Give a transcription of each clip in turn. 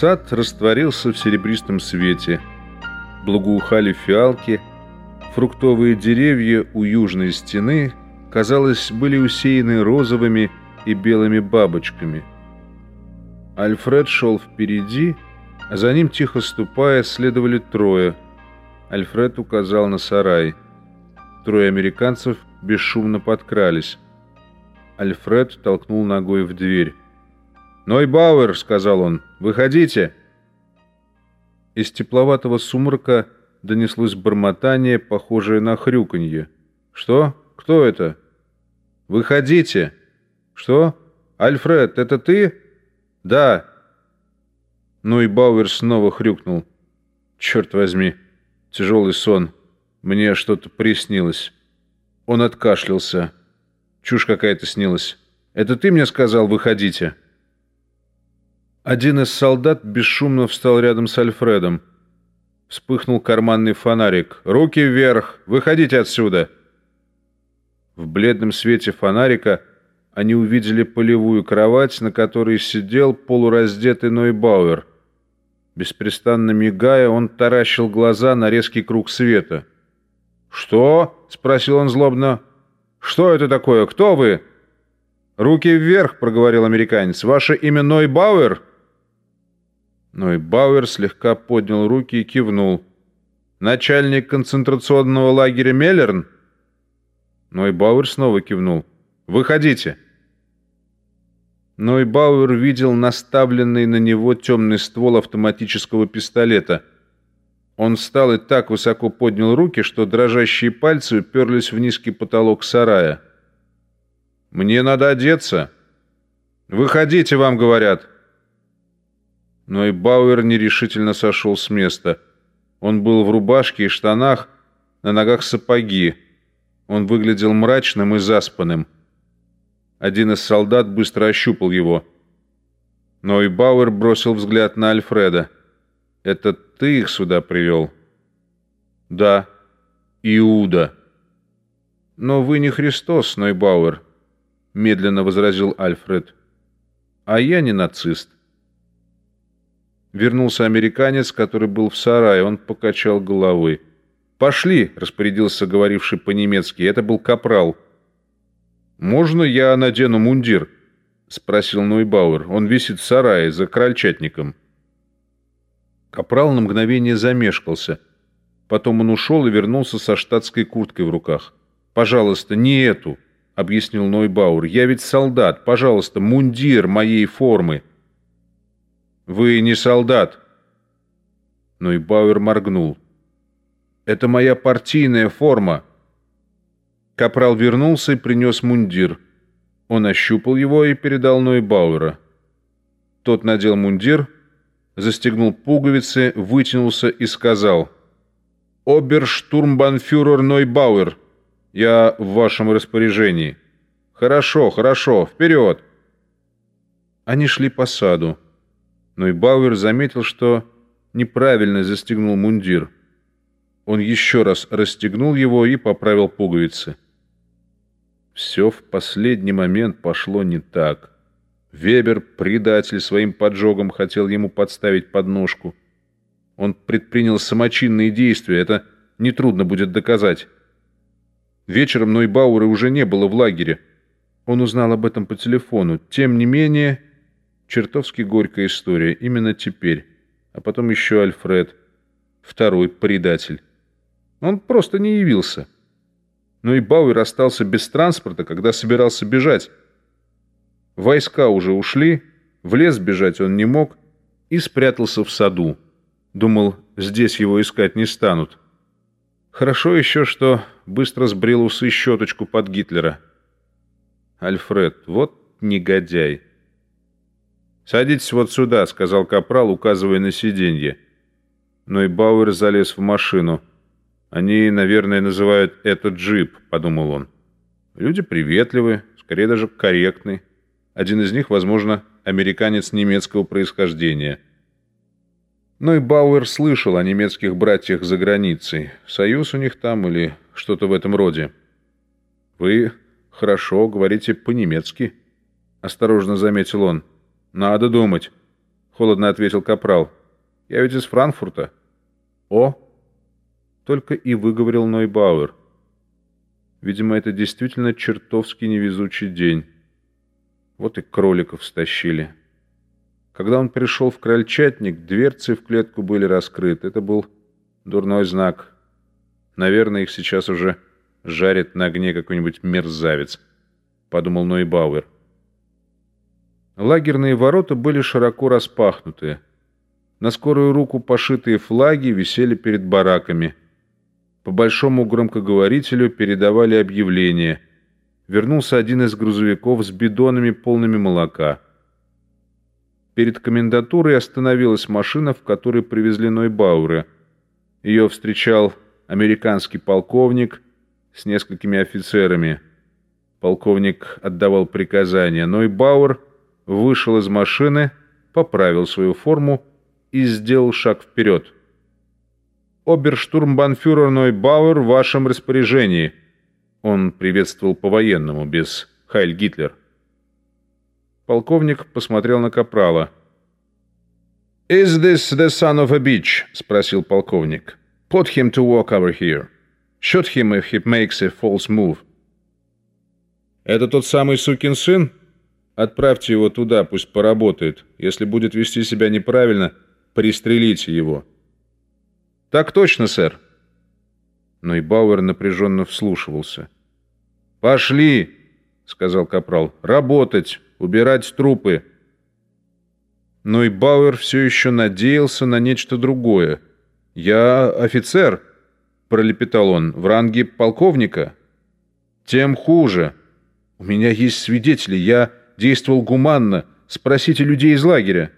Сад растворился в серебристом свете. Благоухали фиалки, фруктовые деревья у южной стены, казалось, были усеяны розовыми и белыми бабочками. Альфред шел впереди, а за ним, тихо ступая, следовали трое. Альфред указал на сарай. Трое американцев бесшумно подкрались. Альфред толкнул ногой в дверь. «Нойбауэр», — сказал он, — «выходите». Из тепловатого сумрака донеслось бормотание, похожее на хрюканье. «Что? Кто это?» «Выходите!» «Что? Альфред, это ты?» «Да». Ну и Бауэр снова хрюкнул. «Черт возьми, тяжелый сон. Мне что-то приснилось». Он откашлялся. Чушь какая-то снилась. «Это ты мне сказал, выходите?» Один из солдат бесшумно встал рядом с Альфредом. Вспыхнул карманный фонарик. «Руки вверх! Выходите отсюда!» В бледном свете фонарика они увидели полевую кровать, на которой сидел полураздетый Нойбауэр. Беспрестанно мигая, он таращил глаза на резкий круг света. «Что?» — спросил он злобно. «Что это такое? Кто вы?» «Руки вверх!» — проговорил американец. «Ваше имя Нойбауэр?» Нойбауэр слегка поднял руки и кивнул. «Начальник концентрационного лагеря Меллерн?» Нойбауэр снова кивнул. «Выходите!» Нойбауэр видел наставленный на него темный ствол автоматического пистолета. Он встал и так высоко поднял руки, что дрожащие пальцы уперлись в низкий потолок сарая. «Мне надо одеться!» «Выходите, вам говорят!» Но и Бауэр нерешительно сошел с места. Он был в рубашке и штанах, на ногах сапоги. Он выглядел мрачным и заспанным. Один из солдат быстро ощупал его. Но и Бауэр бросил взгляд на Альфреда. «Это ты их сюда привел?» «Да, Иуда». «Но вы не Христос, Нойбауэр», — медленно возразил Альфред. «А я не нацист». Вернулся американец, который был в сарае. Он покачал головой. «Пошли!» — распорядился говоривший по-немецки. Это был капрал. «Можно я надену мундир?» — спросил Нойбауэр. «Он висит в сарае за крольчатником». Капрал на мгновение замешкался. Потом он ушел и вернулся со штатской курткой в руках. «Пожалуйста, не эту!» — объяснил Нойбауэр. «Я ведь солдат. Пожалуйста, мундир моей формы!» «Вы не солдат!» Но и Бауэр моргнул. «Это моя партийная форма!» Капрал вернулся и принес мундир. Он ощупал его и передал Нойбауэра. Тот надел мундир, застегнул пуговицы, вытянулся и сказал «Оберштурмбанфюрер Нойбауэр, я в вашем распоряжении». «Хорошо, хорошо, вперед!» Они шли по саду но и Бауэр заметил, что неправильно застегнул мундир. Он еще раз расстегнул его и поправил пуговицы. Все в последний момент пошло не так. Вебер, предатель, своим поджогом хотел ему подставить подножку. Он предпринял самочинные действия, это нетрудно будет доказать. Вечером Нойбауэра уже не было в лагере. Он узнал об этом по телефону. Тем не менее... Чертовски горькая история. Именно теперь. А потом еще Альфред. Второй предатель. Он просто не явился. Но и Бауэр остался без транспорта, когда собирался бежать. Войска уже ушли, в лес бежать он не мог и спрятался в саду. Думал, здесь его искать не станут. Хорошо еще, что быстро сбрил усы щеточку под Гитлера. Альфред, вот негодяй. «Садитесь вот сюда», — сказал Капрал, указывая на сиденье. Но и Бауэр залез в машину. «Они, наверное, называют это джип», — подумал он. «Люди приветливые, скорее даже корректны. Один из них, возможно, американец немецкого происхождения». Но и Бауэр слышал о немецких братьях за границей. Союз у них там или что-то в этом роде. «Вы хорошо говорите по-немецки», — осторожно заметил он. «Надо думать. холодно ответил Капрал. «Я ведь из Франкфурта». «О!» — только и выговорил Нойбауэр. Видимо, это действительно чертовски невезучий день. Вот и кроликов стащили. Когда он пришел в крольчатник, дверцы в клетку были раскрыты. Это был дурной знак. Наверное, их сейчас уже жарит на огне какой-нибудь мерзавец, подумал Нойбауэр. Лагерные ворота были широко распахнуты. На скорую руку пошитые флаги висели перед бараками. По большому громкоговорителю передавали объявление. Вернулся один из грузовиков с бидонами, полными молока. Перед комендатурой остановилась машина, в которой привезли Нойбауэра. Ее встречал американский полковник с несколькими офицерами. Полковник отдавал приказания. Нойбауэр вышел из машины, поправил свою форму и сделал шаг вперед. «Оберштурмбанфюрер Нойбауэр в вашем распоряжении». Он приветствовал по-военному, без «Хайль Гитлер». Полковник посмотрел на Капрала. «Is this the son of a bitch?» — спросил полковник. «Put him to work over here. Shoot him if he makes a false move». «Это тот самый сукин сын?» Отправьте его туда, пусть поработает. Если будет вести себя неправильно, пристрелите его». «Так точно, сэр». Но и Бауэр напряженно вслушивался. «Пошли!» — сказал Капрал. «Работать! Убирать трупы!» Но и Бауэр все еще надеялся на нечто другое. «Я офицер!» — пролепетал он. «В ранге полковника?» «Тем хуже. У меня есть свидетели. Я...» действовал гуманно. Спросите людей из лагеря.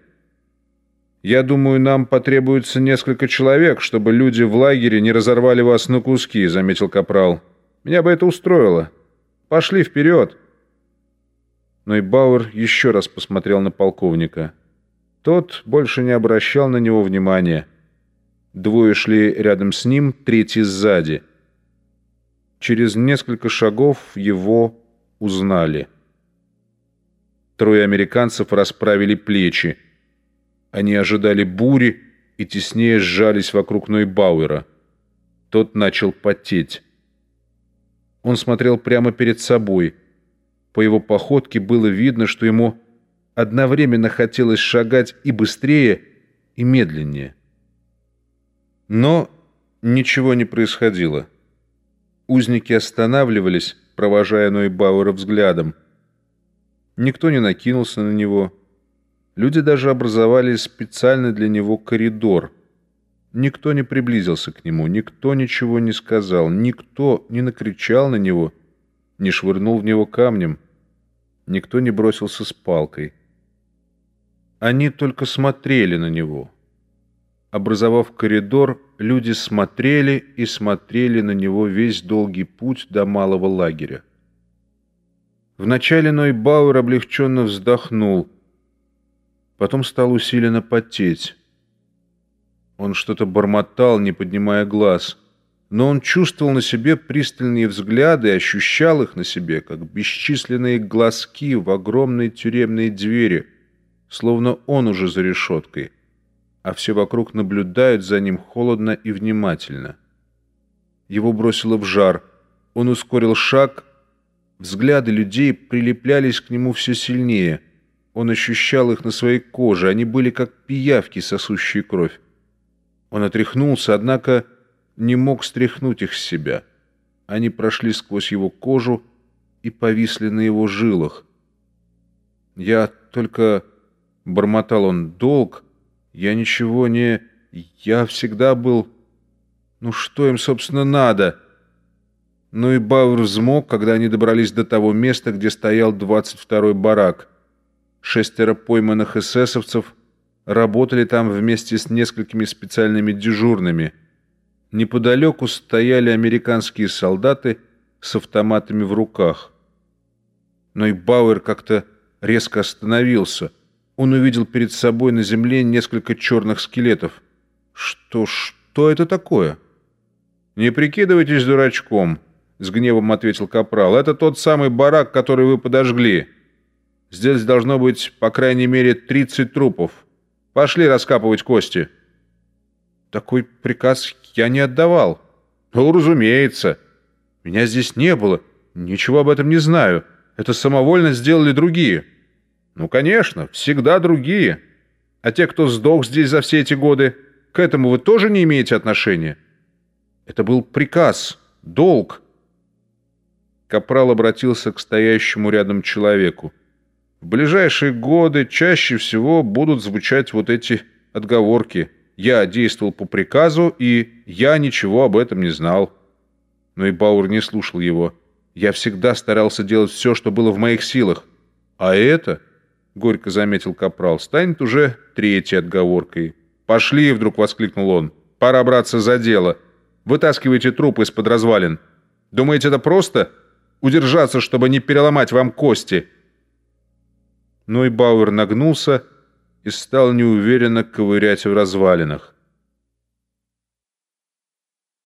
Я думаю, нам потребуется несколько человек, чтобы люди в лагере не разорвали вас на куски, заметил Капрал. Меня бы это устроило. Пошли вперед. Но и Бауэр еще раз посмотрел на полковника. Тот больше не обращал на него внимания. Двое шли рядом с ним, третий сзади. Через несколько шагов его узнали. Трое американцев расправили плечи. Они ожидали бури и теснее сжались вокруг Нойбауэра. Тот начал потеть. Он смотрел прямо перед собой. По его походке было видно, что ему одновременно хотелось шагать и быстрее, и медленнее. Но ничего не происходило. Узники останавливались, провожая Нойбауэра взглядом. Никто не накинулся на него. Люди даже образовали специально для него коридор. Никто не приблизился к нему, никто ничего не сказал, никто не накричал на него, не швырнул в него камнем, никто не бросился с палкой. Они только смотрели на него. Образовав коридор, люди смотрели и смотрели на него весь долгий путь до малого лагеря. Вначале Нойбауэр облегченно вздохнул, потом стал усиленно потеть. Он что-то бормотал, не поднимая глаз, но он чувствовал на себе пристальные взгляды и ощущал их на себе, как бесчисленные глазки в огромной тюремной двери, словно он уже за решеткой, а все вокруг наблюдают за ним холодно и внимательно. Его бросило в жар. Он ускорил шаг Взгляды людей прилеплялись к нему все сильнее. Он ощущал их на своей коже, они были как пиявки, сосущие кровь. Он отряхнулся, однако не мог стряхнуть их с себя. Они прошли сквозь его кожу и повисли на его жилах. «Я только...» — бормотал он. «Долг? Я ничего не... Я всегда был... Ну что им, собственно, надо?» Ну и Бауэр взмок, когда они добрались до того места, где стоял 22-й барак. Шестеро пойманных эсэсовцев работали там вместе с несколькими специальными дежурными. Неподалеку стояли американские солдаты с автоматами в руках. Но и Бауэр как-то резко остановился. Он увидел перед собой на земле несколько черных скелетов. Что, что это такое? «Не прикидывайтесь дурачком», с гневом ответил Капрал. «Это тот самый барак, который вы подожгли. Здесь должно быть, по крайней мере, 30 трупов. Пошли раскапывать кости». «Такой приказ я не отдавал». «Ну, разумеется. Меня здесь не было. Ничего об этом не знаю. Это самовольно сделали другие». «Ну, конечно, всегда другие. А те, кто сдох здесь за все эти годы, к этому вы тоже не имеете отношения?» «Это был приказ, долг». Капрал обратился к стоящему рядом человеку. «В ближайшие годы чаще всего будут звучать вот эти отговорки. Я действовал по приказу, и я ничего об этом не знал». Но и Бауэр не слушал его. «Я всегда старался делать все, что было в моих силах. А это...» — горько заметил Капрал, — станет уже третьей отговоркой. «Пошли!» — вдруг воскликнул он. «Пора браться за дело. Вытаскивайте трупы из-под развалин. Думаете, это просто? Удержаться, чтобы не переломать вам кости?» Но и Бауэр нагнулся и стал неуверенно ковырять в развалинах.